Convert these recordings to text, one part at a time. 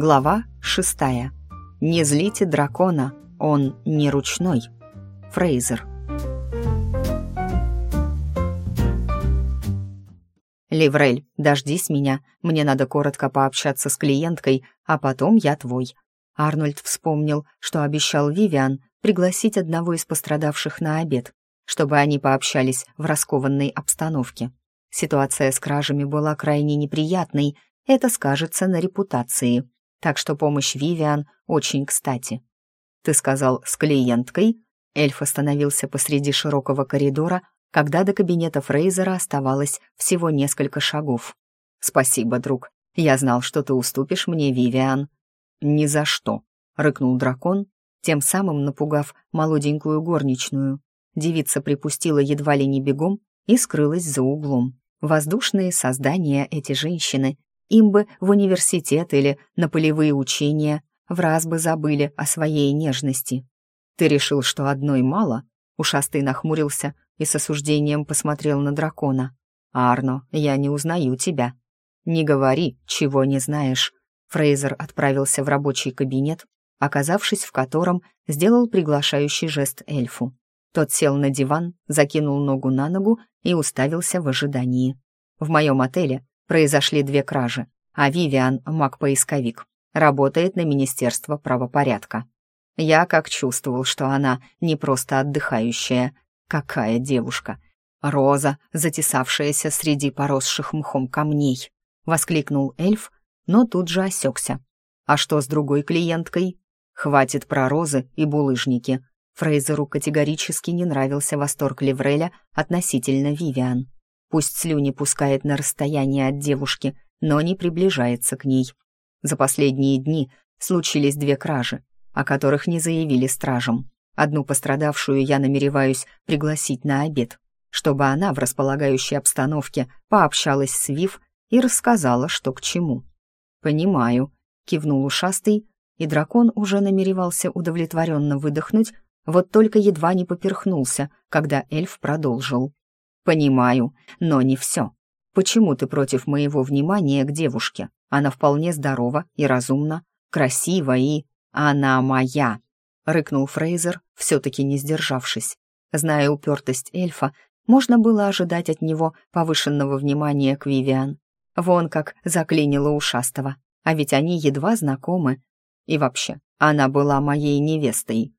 Глава шестая. Не злите дракона, он не ручной. Фрейзер. «Ливрель, дождись меня, мне надо коротко пообщаться с клиенткой, а потом я твой». Арнольд вспомнил, что обещал Вивиан пригласить одного из пострадавших на обед, чтобы они пообщались в раскованной обстановке. Ситуация с кражами была крайне неприятной, это скажется на репутации, так что помощь Вивиан очень кстати. «Ты сказал, с клиенткой?» Эльф остановился посреди широкого коридора, когда до кабинета Фрейзера оставалось всего несколько шагов. «Спасибо, друг. Я знал, что ты уступишь мне, Вивиан». «Ни за что», — рыкнул дракон, тем самым напугав молоденькую горничную. Девица припустила едва ли не бегом и скрылась за углом. Воздушные создания эти женщины, им бы в университет или на полевые учения, в раз бы забыли о своей нежности. «Ты решил, что одной мало?» Ушастый нахмурился и с осуждением посмотрел на дракона. «Арно, я не узнаю тебя». «Не говори, чего не знаешь». Фрейзер отправился в рабочий кабинет, оказавшись в котором сделал приглашающий жест эльфу. Тот сел на диван, закинул ногу на ногу и уставился в ожидании. В моем отеле произошли две кражи, а Вивиан, маг-поисковик, работает на Министерство правопорядка. Я как чувствовал, что она не просто отдыхающая. Какая девушка! Роза, затесавшаяся среди поросших мхом камней. Воскликнул эльф, но тут же осекся. А что с другой клиенткой? Хватит про розы и булыжники. Фрейзеру категорически не нравился восторг Левреля относительно Вивиан. Пусть слюни пускает на расстояние от девушки, но не приближается к ней. За последние дни случились две кражи, о которых не заявили стражам. Одну пострадавшую я намереваюсь пригласить на обед, чтобы она в располагающей обстановке пообщалась с Вив и рассказала, что к чему. «Понимаю», — кивнул ушастый, и дракон уже намеревался удовлетворенно выдохнуть, вот только едва не поперхнулся, когда эльф продолжил. «Понимаю, но не все. Почему ты против моего внимания к девушке? Она вполне здорова и разумна, красива и... Она моя!» — рыкнул Фрейзер, все-таки не сдержавшись. Зная упертость эльфа, можно было ожидать от него повышенного внимания к Вивиан. Вон как заклинило ушастого, а ведь они едва знакомы. И вообще, она была моей невестой.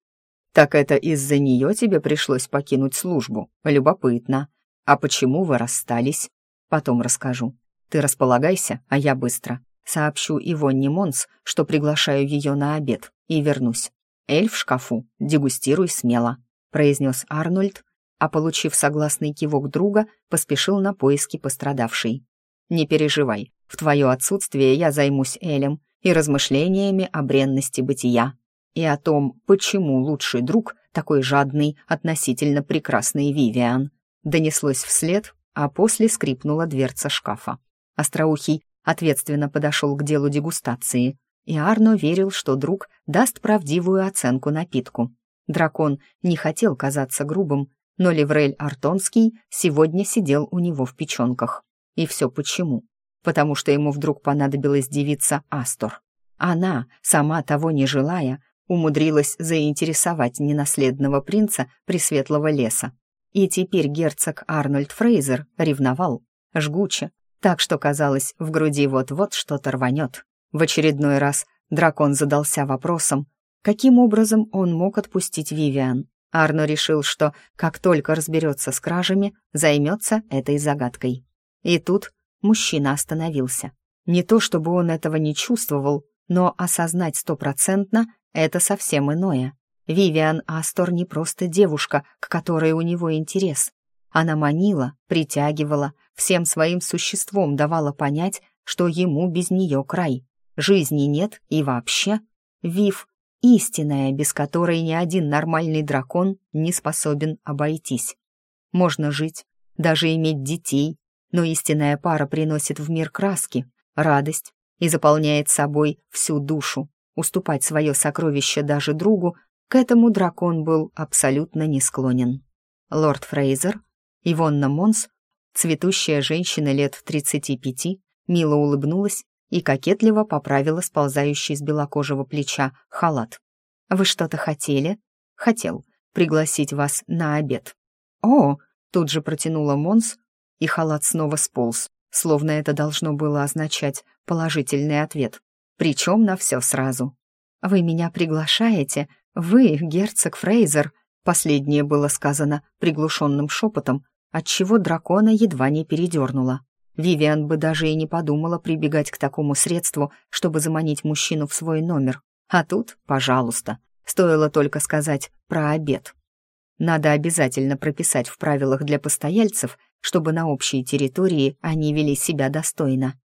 «Так это из-за нее тебе пришлось покинуть службу? Любопытно. А почему вы расстались? Потом расскажу. Ты располагайся, а я быстро. Сообщу Ивонне Монс, что приглашаю ее на обед, и вернусь. Эль в шкафу, дегустируй смело», — произнес Арнольд, а, получив согласный кивок друга, поспешил на поиски пострадавшей. «Не переживай, в твое отсутствие я займусь Элем и размышлениями о бренности бытия и о том, почему лучший друг такой жадный относительно прекрасный Вивиан. Донеслось вслед, а после скрипнула дверца шкафа. Остроухий ответственно подошел к делу дегустации, и Арно верил, что друг даст правдивую оценку напитку. Дракон не хотел казаться грубым, но Леврель Артонский сегодня сидел у него в печенках. И все почему? Потому что ему вдруг понадобилась девица Астор. Она, сама того не желая, умудрилась заинтересовать ненаследного принца Пресветлого леса. И теперь герцог Арнольд Фрейзер ревновал, жгуче, так что, казалось, в груди вот-вот что-то рванет. В очередной раз дракон задался вопросом, каким образом он мог отпустить Вивиан. Арно решил, что, как только разберется с кражами, займется этой загадкой. И тут мужчина остановился. Не то чтобы он этого не чувствовал, но осознать стопроцентно это совсем иное. Вивиан Астор не просто девушка, к которой у него интерес. Она манила, притягивала, всем своим существом давала понять, что ему без нее край. Жизни нет и вообще. Вив — истинная, без которой ни один нормальный дракон не способен обойтись. Можно жить, даже иметь детей, но истинная пара приносит в мир краски, радость и заполняет собой всю душу уступать свое сокровище даже другу, к этому дракон был абсолютно не склонен. Лорд Фрейзер, Ивонна Монс, цветущая женщина лет 35, мило улыбнулась и кокетливо поправила сползающий с белокожего плеча халат. «Вы что-то хотели?» «Хотел пригласить вас на обед». «О!» — тут же протянула Монс, и халат снова сполз, словно это должно было означать положительный ответ. Причем на все сразу. «Вы меня приглашаете? Вы, герцог Фрейзер?» Последнее было сказано приглушенным шепотом, отчего дракона едва не передернула. Вивиан бы даже и не подумала прибегать к такому средству, чтобы заманить мужчину в свой номер. А тут, пожалуйста, стоило только сказать про обед. Надо обязательно прописать в правилах для постояльцев, чтобы на общей территории они вели себя достойно.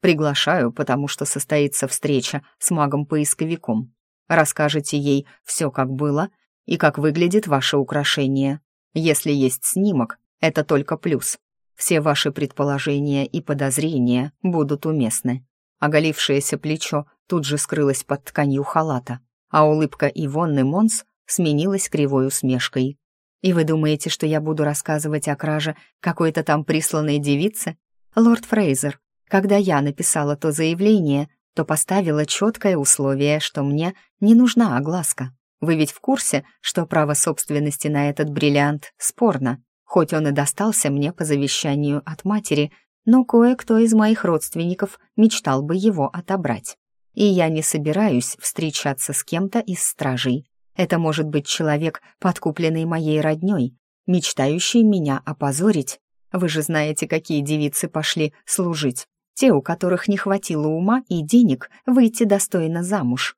Приглашаю, потому что состоится встреча с магом-поисковиком. Расскажете ей все, как было, и как выглядит ваше украшение. Если есть снимок, это только плюс. Все ваши предположения и подозрения будут уместны. Оголившееся плечо тут же скрылось под тканью халата, а улыбка Ивонны Монс сменилась кривой усмешкой. «И вы думаете, что я буду рассказывать о краже какой-то там присланной девице? Лорд Фрейзер, когда я написала то заявление, то поставила четкое условие, что мне не нужна огласка. Вы ведь в курсе, что право собственности на этот бриллиант спорно? Хоть он и достался мне по завещанию от матери, но кое-кто из моих родственников мечтал бы его отобрать. И я не собираюсь встречаться с кем-то из стражей. Это может быть человек, подкупленный моей роднёй, мечтающий меня опозорить. Вы же знаете, какие девицы пошли служить. Те, у которых не хватило ума и денег выйти достойно замуж.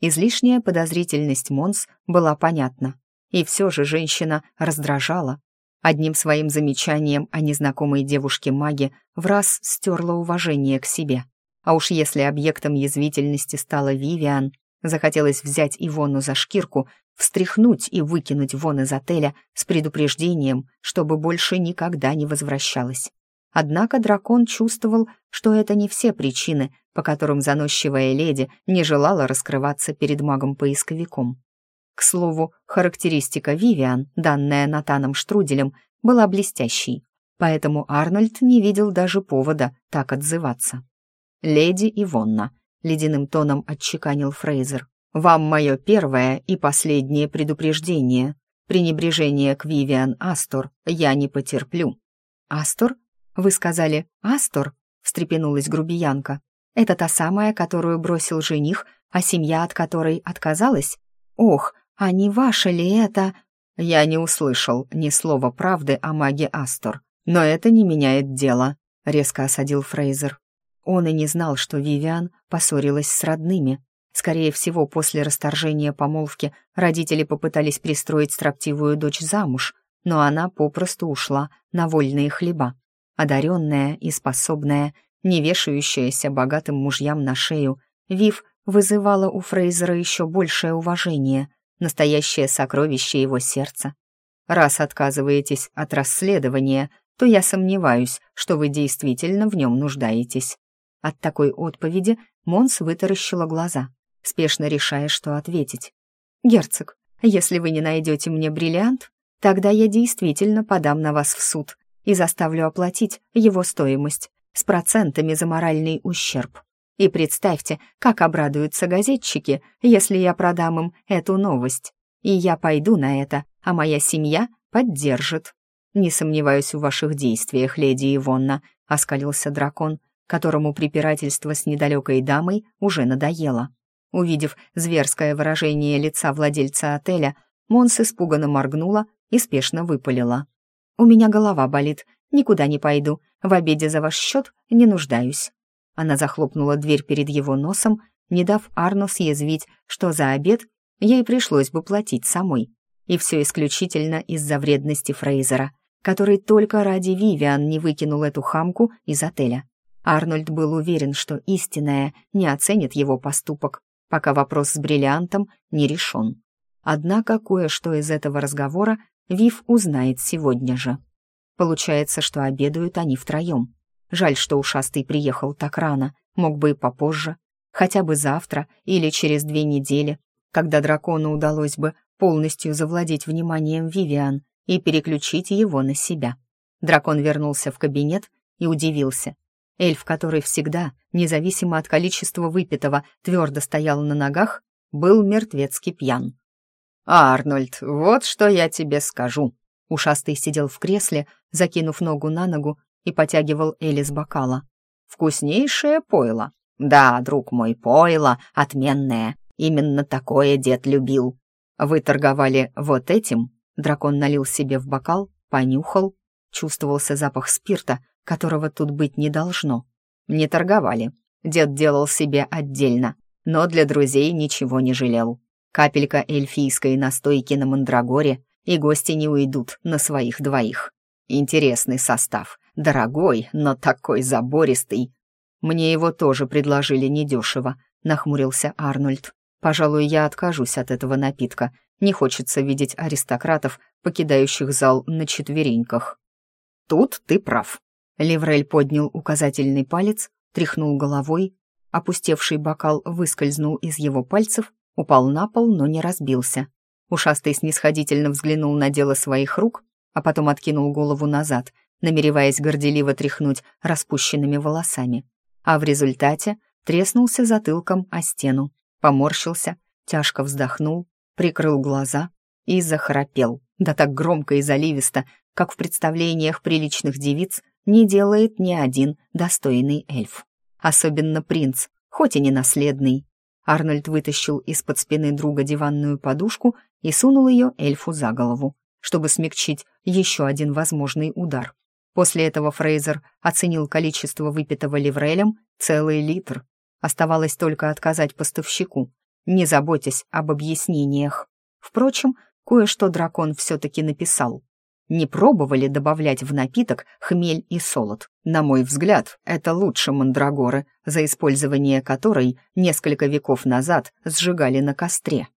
Излишняя подозрительность Монс была понятна. И все же женщина раздражала, Одним своим замечанием о незнакомой девушке-маге в раз стерла уважение к себе. А уж если объектом язвительности стала Вивиан, захотелось взять Ивону за шкирку, встряхнуть и выкинуть вон из отеля с предупреждением, чтобы больше никогда не возвращалась. Однако дракон чувствовал, что это не все причины, по которым заносчивая леди не желала раскрываться перед магом-поисковиком. К слову, характеристика Вивиан, данная Натаном Штруделем, была блестящей, поэтому Арнольд не видел даже повода так отзываться. «Леди Ивонна», — ледяным тоном отчеканил Фрейзер, «вам мое первое и последнее предупреждение. Пренебрежение к Вивиан Астор я не потерплю». «Астор? Вы сказали «Астор»?» — встрепенулась грубиянка. «Это та самая, которую бросил жених, а семья от которой отказалась? Ох, а не ваше ли это...» Я не услышал ни слова правды о маге Астор, но это не меняет дело, резко осадил Фрейзер. Он и не знал, что Вивиан поссорилась с родными. Скорее всего, после расторжения помолвки родители попытались пристроить строптивую дочь замуж, но она попросту ушла на вольные хлеба. Одаренная и способная, не вешающаяся богатым мужьям на шею, Вив вызывала у Фрейзера еще большее уважение, настоящее сокровище его сердца. Раз отказываетесь от расследования, то я сомневаюсь, что вы действительно в нем нуждаетесь». От такой отповеди Монс вытаращила глаза, спешно решая, что ответить. «Герцог, если вы не найдете мне бриллиант, тогда я действительно подам на вас в суд и заставлю оплатить его стоимость с процентами за моральный ущерб. И представьте, как обрадуются газетчики, если я продам им эту новость. И я пойду на это, а моя семья поддержит. Не сомневаюсь в ваших действиях, леди Ивонна, оскалился дракон, которому препирательство с недалекой дамой уже надоело. Увидев зверское выражение лица владельца отеля, Монс испуганно моргнула и спешно выпалила. «У меня голова болит, никуда не пойду, в обеде за ваш счет не нуждаюсь». Она захлопнула дверь перед его носом, не дав Арну съязвить, что за обед ей пришлось бы платить самой. И все исключительно из-за вредности Фрейзера, который только ради Вивиан не выкинул эту хамку из отеля. Арнольд был уверен, что истинная не оценит его поступок, пока вопрос с бриллиантом не решен. Однако кое-что из этого разговора Вив узнает сегодня же. Получается, что обедают они втроем. Жаль, что ушастый приехал так рано, мог бы и попозже, хотя бы завтра или через две недели, когда дракону удалось бы полностью завладеть вниманием Вивиан и переключить его на себя. Дракон вернулся в кабинет и удивился. Эльф, который всегда, независимо от количества выпитого, твердо стоял на ногах, был мертвецки пьян. «Арнольд, вот что я тебе скажу». Ушастый сидел в кресле, закинув ногу на ногу и потягивал Эль из бокала. «Вкуснейшее пойло. Да, друг мой, пойло отменное. Именно такое дед любил. Вы торговали вот этим?» Дракон налил себе в бокал, понюхал. Чувствовался запах спирта, которого тут быть не должно. Не торговали. Дед делал себе отдельно, но для друзей ничего не жалел. Капелька эльфийской настойки на мандрагоре, и гости не уйдут на своих двоих. Интересный состав, дорогой, но такой забористый. Мне его тоже предложили недешево, нахмурился Арнольд. Пожалуй, я откажусь от этого напитка. Не хочется видеть аристократов, покидающих зал на четвереньках. Тут ты прав. Леврель поднял указательный палец, тряхнул головой, опустевший бокал выскользнул из его пальцев упал на пол, но не разбился. Ушастый снисходительно взглянул на дело своих рук, а потом откинул голову назад, намереваясь горделиво тряхнуть распущенными волосами. А в результате треснулся затылком о стену, поморщился, тяжко вздохнул, прикрыл глаза и захрапел, да так громко и заливисто, как в представлениях приличных девиц не делает ни один достойный эльф. Особенно принц, хоть и не наследный. Арнольд вытащил из-под спины друга диванную подушку и сунул ее эльфу за голову, чтобы смягчить еще один возможный удар. После этого Фрейзер оценил количество выпитого ливрелем целый литр. Оставалось только отказать поставщику, не заботясь об объяснениях. Впрочем, кое-что дракон все-таки написал. Не пробовали добавлять в напиток хмель и солод. На мой взгляд, это лучше мандрагоры, за использование которой несколько веков назад сжигали на костре.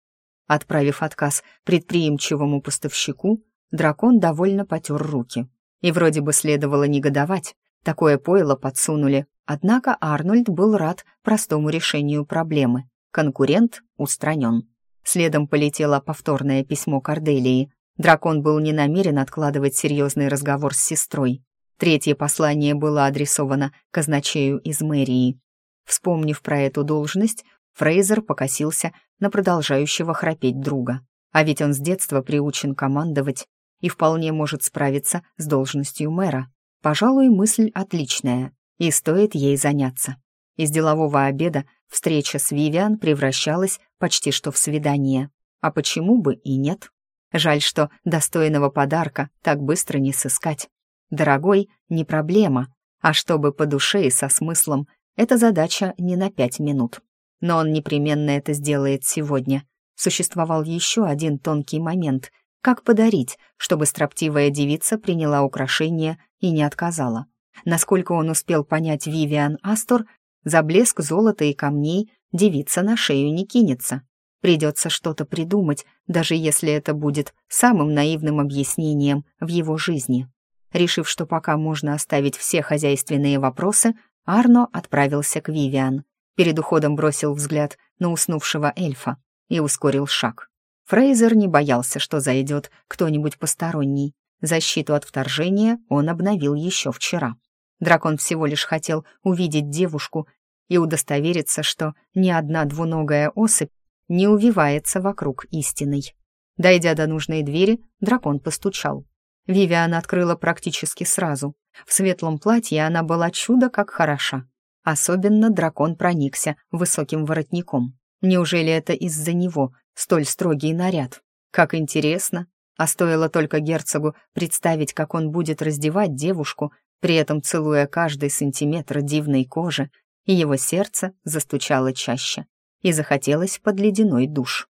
Отправив отказ предприимчивому поставщику, дракон довольно потер руки. И вроде бы следовало негодовать, такое пойло подсунули, однако Арнольд был рад простому решению проблемы. Конкурент устранен. Следом полетело повторное письмо Корделии, Дракон был не намерен откладывать серьезный разговор с сестрой. Третье послание было адресовано казначею из мэрии. Вспомнив про эту должность, Фрейзер покосился на продолжающего храпеть друга. А ведь он с детства приучен командовать и вполне может справиться с должностью мэра. Пожалуй, мысль отличная, и стоит ей заняться. Из делового обеда встреча с Вивиан превращалась почти что в свидание. А почему бы и нет? Жаль, что достойного подарка так быстро не сыскать. Дорогой — не проблема, а чтобы по душе и со смыслом — это задача не на пять минут. Но он непременно это сделает сегодня. Существовал еще один тонкий момент — как подарить, чтобы строптивая девица приняла украшение и не отказала. Насколько он успел понять Вивиан Астор, за блеск золота и камней девица на шею не кинется. Придется что-то придумать, даже если это будет самым наивным объяснением в его жизни. Решив, что пока можно оставить все хозяйственные вопросы, Арно отправился к Вивиан. Перед уходом бросил взгляд на уснувшего эльфа и ускорил шаг. Фрейзер не боялся, что зайдет кто-нибудь посторонний. Защиту от вторжения он обновил еще вчера. Дракон всего лишь хотел увидеть девушку и удостовериться, что ни одна двуногая особь не увивается вокруг истиной. Дойдя до нужной двери, дракон постучал. Вивиан открыла практически сразу. В светлом платье она была чудо как хороша. Особенно дракон проникся высоким воротником. Неужели это из-за него столь строгий наряд? Как интересно. А стоило только герцогу представить, как он будет раздевать девушку, при этом целуя каждый сантиметр дивной кожи, и его сердце застучало чаще и захотелось под ледяной душ.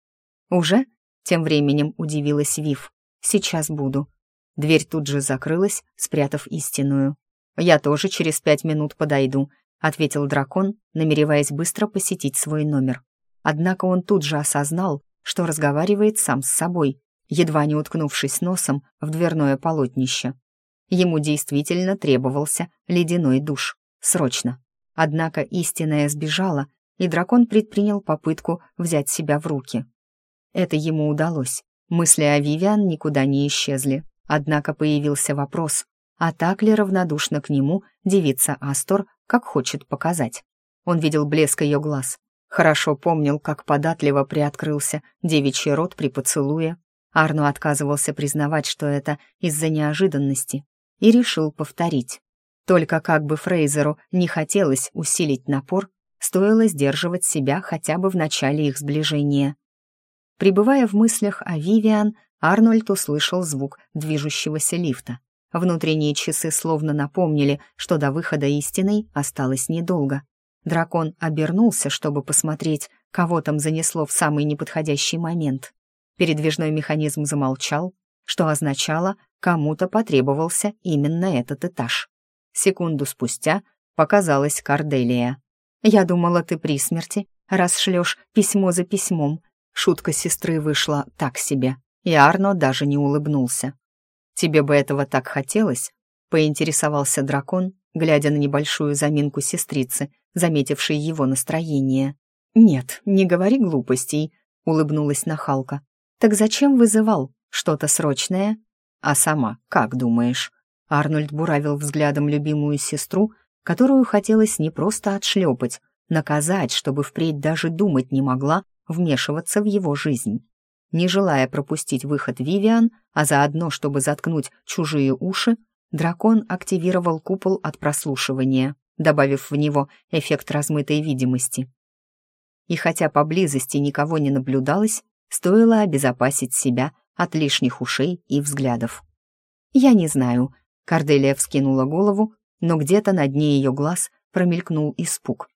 «Уже?» — тем временем удивилась Вив. «Сейчас буду». Дверь тут же закрылась, спрятав истинную. «Я тоже через пять минут подойду», — ответил дракон, намереваясь быстро посетить свой номер. Однако он тут же осознал, что разговаривает сам с собой, едва не уткнувшись носом в дверное полотнище. Ему действительно требовался ледяной душ. Срочно. Однако истинная сбежала, и дракон предпринял попытку взять себя в руки. Это ему удалось. Мысли о Вивиан никуда не исчезли. Однако появился вопрос, а так ли равнодушна к нему девица Астор как хочет показать. Он видел блеск ее глаз, хорошо помнил, как податливо приоткрылся девичий рот при поцелуе. Арно отказывался признавать, что это из-за неожиданности, и решил повторить. Только как бы Фрейзеру не хотелось усилить напор, стоило сдерживать себя хотя бы в начале их сближения. Прибывая в мыслях о Вивиан, Арнольд услышал звук движущегося лифта. Внутренние часы словно напомнили, что до выхода истины осталось недолго. Дракон обернулся, чтобы посмотреть, кого там занесло в самый неподходящий момент. Передвижной механизм замолчал, что означало, кому-то потребовался именно этот этаж. Секунду спустя показалась Карделия. «Я думала, ты при смерти, раз шлешь письмо за письмом». Шутка сестры вышла так себе, и Арно даже не улыбнулся. «Тебе бы этого так хотелось?» — поинтересовался дракон, глядя на небольшую заминку сестрицы, заметившей его настроение. «Нет, не говори глупостей», — улыбнулась нахалка. «Так зачем вызывал? Что-то срочное?» «А сама, как думаешь?» Арнольд буравил взглядом любимую сестру, которую хотелось не просто отшлепать, наказать, чтобы впредь даже думать не могла вмешиваться в его жизнь. Не желая пропустить выход Вивиан, а заодно, чтобы заткнуть чужие уши, дракон активировал купол от прослушивания, добавив в него эффект размытой видимости. И хотя поблизости никого не наблюдалось, стоило обезопасить себя от лишних ушей и взглядов. «Я не знаю», Корделия вскинула голову, но где-то на дне ее глаз промелькнул испуг.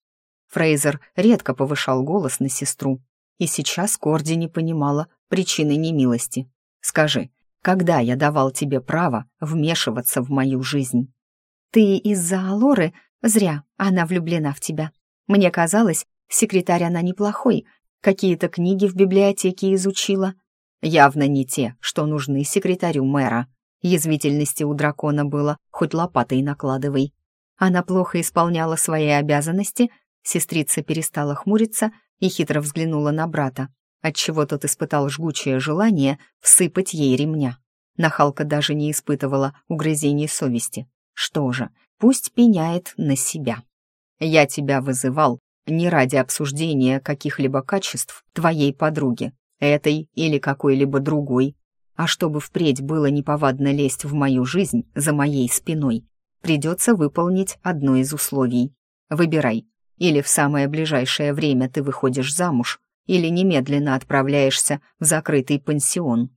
Фрейзер редко повышал голос на сестру, и сейчас Корди не понимала причины немилости. «Скажи, когда я давал тебе право вмешиваться в мою жизнь?» «Ты из-за Алоры? Зря, она влюблена в тебя. Мне казалось, секретарь она неплохой, какие-то книги в библиотеке изучила. Явно не те, что нужны секретарю мэра», Язвительности у дракона было, хоть лопатой накладывай. Она плохо исполняла свои обязанности, сестрица перестала хмуриться и хитро взглянула на брата, отчего тот испытал жгучее желание всыпать ей ремня. Нахалка даже не испытывала угрызений совести. Что же, пусть пеняет на себя. «Я тебя вызывал не ради обсуждения каких-либо качеств твоей подруги, этой или какой-либо другой, а чтобы впредь было неповадно лезть в мою жизнь за моей спиной, придется выполнить одно из условий. Выбирай. Или в самое ближайшее время ты выходишь замуж, или немедленно отправляешься в закрытый пансион.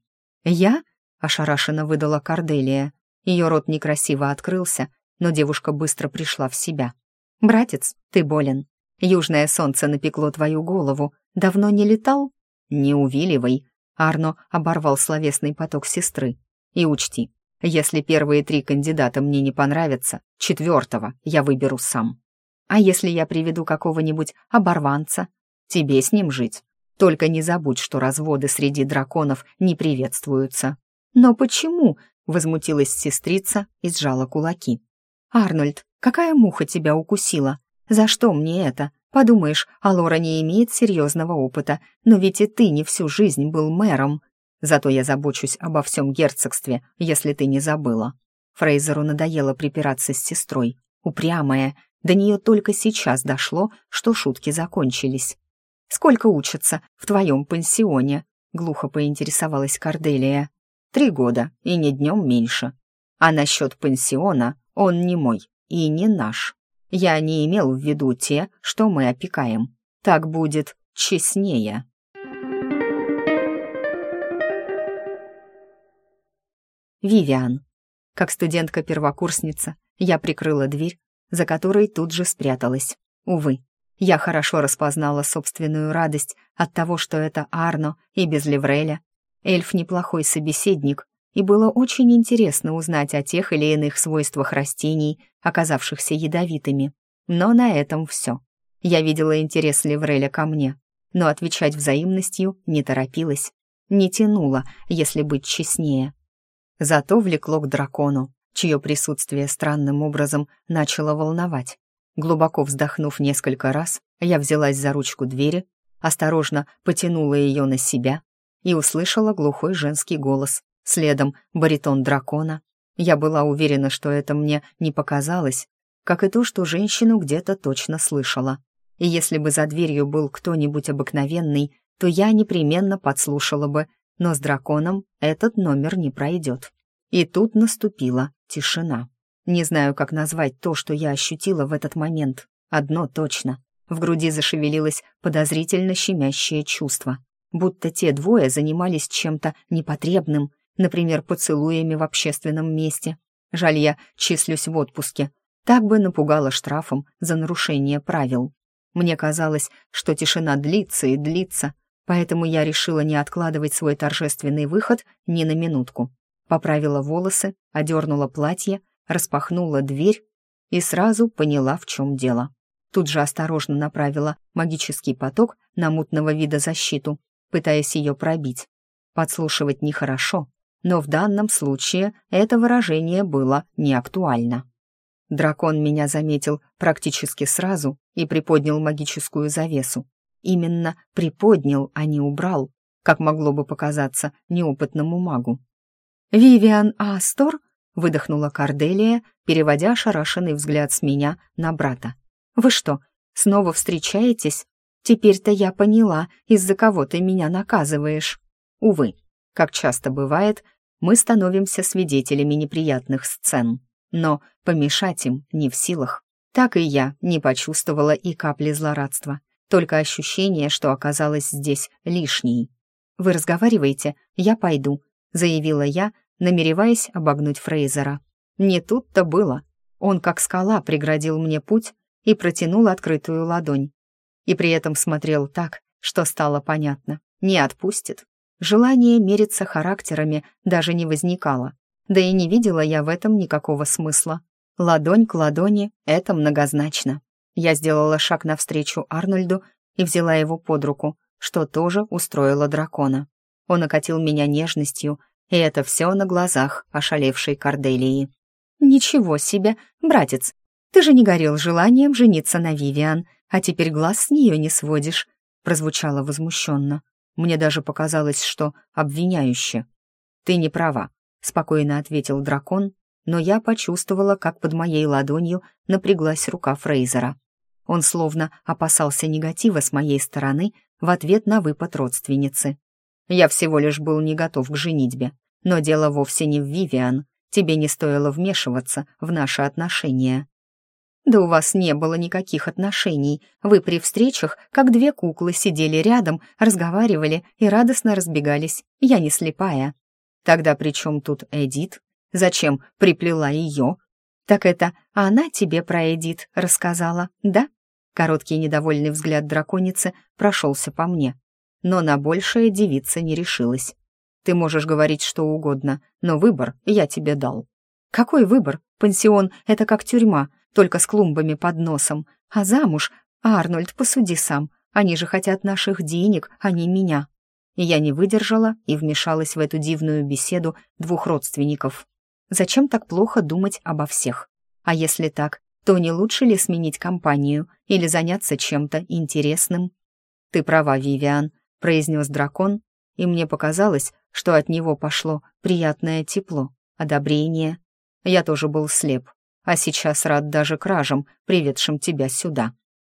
«Я?» — ошарашенно выдала Корделия. Ее рот некрасиво открылся, но девушка быстро пришла в себя. «Братец, ты болен. Южное солнце напекло твою голову. Давно не летал?» «Не увиливай», Арно оборвал словесный поток сестры. «И учти, если первые три кандидата мне не понравятся, четвертого я выберу сам. А если я приведу какого-нибудь оборванца? Тебе с ним жить. Только не забудь, что разводы среди драконов не приветствуются». «Но почему?» — возмутилась сестрица и сжала кулаки. «Арнольд, какая муха тебя укусила? За что мне это? Подумаешь, Алора не имеет серьезного опыта, но ведь и ты не всю жизнь был мэром. Зато я забочусь обо всем герцогстве, если ты не забыла. Фрейзеру надоело припираться с сестрой. Упрямая, до нее только сейчас дошло, что шутки закончились. «Сколько учатся в твоем пансионе?» — глухо поинтересовалась Корделия. «Три года, и не днем меньше. А насчет пансиона он не мой и не наш». Я не имел в виду те, что мы опекаем. Так будет честнее. Вивиан. Как студентка-первокурсница, я прикрыла дверь, за которой тут же спряталась. Увы, я хорошо распознала собственную радость от того, что это Арно и без Левреля. Эльф неплохой собеседник, и было очень интересно узнать о тех или иных свойствах растений, оказавшихся ядовитыми. Но на этом все. Я видела интерес Левреля ко мне, но отвечать взаимностью не торопилась, не тянула, если быть честнее. Зато влекло к дракону, чье присутствие странным образом начало волновать. Глубоко вздохнув несколько раз, я взялась за ручку двери, осторожно потянула ее на себя и услышала глухой женский голос, следом баритон дракона. Я была уверена, что это мне не показалось, как и то, что женщину где-то точно слышала. И если бы за дверью был кто-нибудь обыкновенный, то я непременно подслушала бы, но с драконом этот номер не пройдет. И тут наступила тишина. Не знаю, как назвать то, что я ощутила в этот момент. Одно точно. В груди зашевелилось подозрительно щемящее чувство. Будто те двое занимались чем-то непотребным, например, поцелуями в общественном месте. Жаль, я числюсь в отпуске. Так бы напугало штрафом за нарушение правил. Мне казалось, что тишина длится и длится, поэтому я решила не откладывать свой торжественный выход ни на минутку. Поправила волосы, одернула платье, распахнула дверь и сразу поняла, в чем дело. Тут же осторожно направила магический поток на мутного вида защиту, пытаясь ее пробить. Подслушивать нехорошо, но в данном случае это выражение было не актуально. Дракон меня заметил практически сразу и приподнял магическую завесу. Именно приподнял, а не убрал, как могло бы показаться неопытному магу. «Вивиан Астор?» — выдохнула Карделия, переводя ошарашенный взгляд с меня на брата. «Вы что, снова встречаетесь? Теперь-то я поняла, из-за кого ты меня наказываешь». Увы, как часто бывает, мы становимся свидетелями неприятных сцен, но помешать им не в силах. Так и я не почувствовала и капли злорадства, только ощущение, что оказалось здесь лишней. «Вы разговариваете, я пойду», — заявила я, намереваясь обогнуть Фрейзера. Не тут-то было. Он как скала преградил мне путь и протянул открытую ладонь. И при этом смотрел так, что стало понятно. Не отпустит. Желание мериться характерами даже не возникало. Да и не видела я в этом никакого смысла. Ладонь к ладони — это многозначно. Я сделала шаг навстречу Арнольду и взяла его под руку, что тоже устроило дракона. Он окатил меня нежностью, и это все на глазах ошалевшей Корделии. «Ничего себе, братец, ты же не горел желанием жениться на Вивиан, а теперь глаз с нее не сводишь», прозвучало возмущенно. Мне даже показалось, что обвиняюще. «Ты не права», — спокойно ответил дракон, но я почувствовала, как под моей ладонью напряглась рука Фрейзера. Он словно опасался негатива с моей стороны в ответ на выпад родственницы. Я всего лишь был не готов к женитьбе, но дело вовсе не в Вивиан. Тебе не стоило вмешиваться в наши отношения. Да у вас не было никаких отношений. Вы при встречах, как две куклы, сидели рядом, разговаривали и радостно разбегались. Я не слепая. Тогда при чем тут Эдит? Зачем приплела ее? Так это она тебе про Эдит рассказала, да? Короткий недовольный взгляд драконицы прошелся по мне. Но на большее девица не решилась. Ты можешь говорить что угодно, но выбор я тебе дал. Какой выбор? Пансион — это как тюрьма, только с клумбами под носом. А замуж? Арнольд, посуди сам. Они же хотят наших денег, а не меня. я не выдержала и вмешалась в эту дивную беседу двух родственников. Зачем так плохо думать обо всех? А если так, то не лучше ли сменить компанию или заняться чем-то интересным? «Ты права, Вивиан», — произнес дракон, и мне показалось, что от него пошло приятное тепло, одобрение. Я тоже был слеп, а сейчас рад даже кражам, приведшим тебя сюда.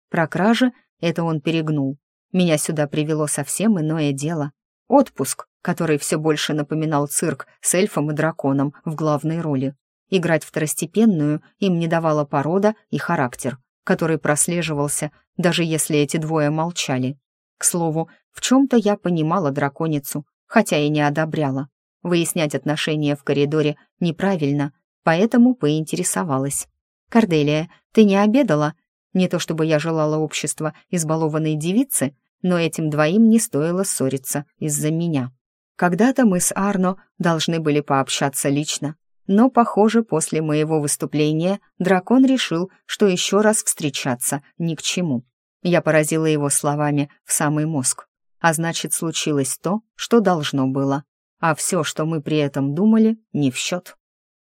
Про кражи это он перегнул. Меня сюда привело совсем иное дело. Отпуск, который все больше напоминал цирк с эльфом и драконом в главной роли. Играть второстепенную им не давала порода и характер, который прослеживался, даже если эти двое молчали. К слову, в чем-то я понимала драконицу, хотя и не одобряла. Выяснять отношения в коридоре неправильно, поэтому поинтересовалась. «Корделия, ты не обедала?» Не то чтобы я желала общества избалованной девицы, но этим двоим не стоило ссориться из-за меня. Когда-то мы с Арно должны были пообщаться лично, но, похоже, после моего выступления дракон решил, что еще раз встречаться ни к чему. Я поразила его словами в самый мозг. А значит, случилось то, что должно было. А все, что мы при этом думали, не в счет.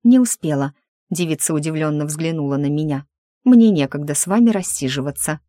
«Не успела», — девица удивленно взглянула на меня. «Мне некогда с вами рассиживаться».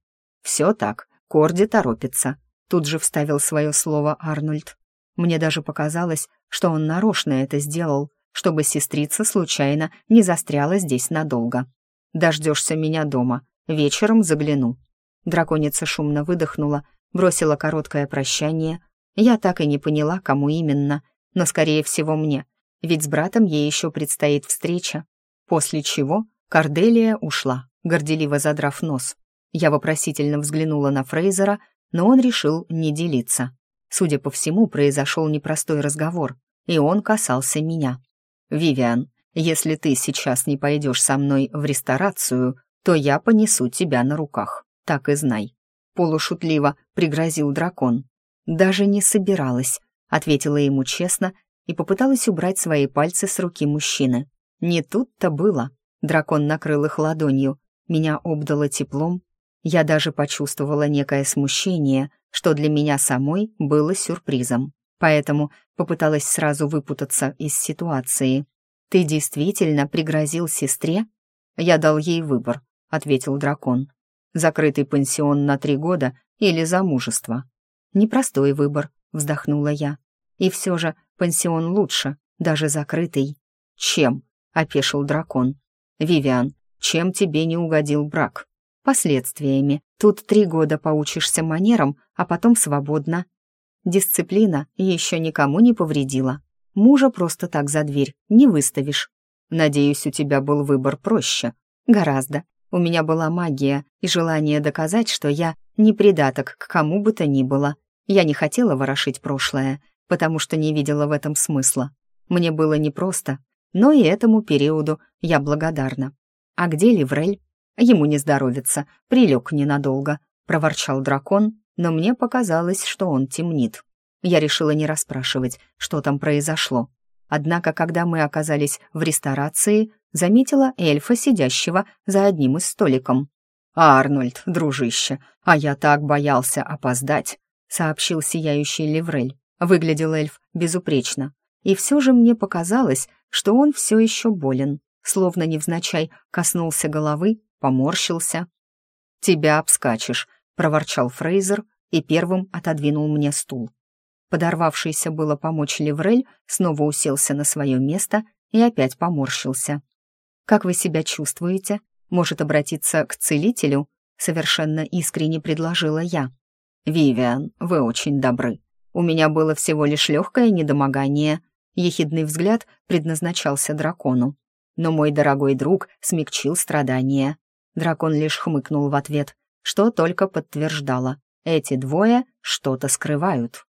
«Все так, Корди торопится», — тут же вставил свое слово Арнольд. Мне даже показалось, что он нарочно это сделал, чтобы сестрица случайно не застряла здесь надолго. Дождешься меня дома. Вечером загляну». Драконица шумно выдохнула, бросила короткое прощание. Я так и не поняла, кому именно, но, скорее всего, мне, ведь с братом ей еще предстоит встреча. После чего Корделия ушла, горделиво задрав нос. Я вопросительно взглянула на Фрейзера, но он решил не делиться. Судя по всему, произошел непростой разговор, и он касался меня. «Вивиан, если ты сейчас не пойдешь со мной в ресторацию, то я понесу тебя на руках, так и знай». Полушутливо пригрозил дракон. «Даже не собиралась», — ответила ему честно и попыталась убрать свои пальцы с руки мужчины. Не тут-то было. Дракон накрыл их ладонью, меня обдало теплом. Я даже почувствовала некое смущение, что для меня самой было сюрпризом. Поэтому попыталась сразу выпутаться из ситуации. «Ты действительно пригрозил сестре?» «Я дал ей выбор», — ответил дракон. «Закрытый пансион на три года или замужество?» «Непростой выбор», — вздохнула я. «И все же пансион лучше, даже закрытый». «Чем?» — опешил дракон. «Вивиан, чем тебе не угодил брак?» «Последствиями. Тут три года поучишься манерам, а потом свободно. Дисциплина еще никому не повредила. Мужа просто так за дверь не выставишь. Надеюсь, у тебя был выбор проще. Гораздо. У меня была магия и желание доказать, что я не придаток к кому бы то ни было. Я не хотела ворошить прошлое, потому что не видела в этом смысла. Мне было непросто, но и этому периоду я благодарна. А где Ливрель? Ему не здоровится, прилег ненадолго, проворчал дракон, но мне показалось, что он темнит. Я решила не расспрашивать, что там произошло. Однако, когда мы оказались в ресторации, заметила эльфа, сидящего за одним из столиком. «Арнольд, дружище, а я так боялся опоздать», — сообщил сияющий Леврель. Выглядел эльф безупречно. И все же мне показалось, что он все еще болен, словно невзначай коснулся головы, поморщился. «Тебя обскачешь», проворчал Фрейзер и первым отодвинул мне стул. Подорвавшийся было помочь Леврель снова уселся на свое место и опять поморщился. «Как вы себя чувствуете? Может обратиться к целителю?» Совершенно искренне предложила я. «Вивиан, вы очень добры. У меня было всего лишь легкое недомогание». Ехидный взгляд предназначался дракону. Но мой дорогой друг смягчил страдания. Дракон лишь хмыкнул в ответ, что только подтверждало, эти двое что-то скрывают.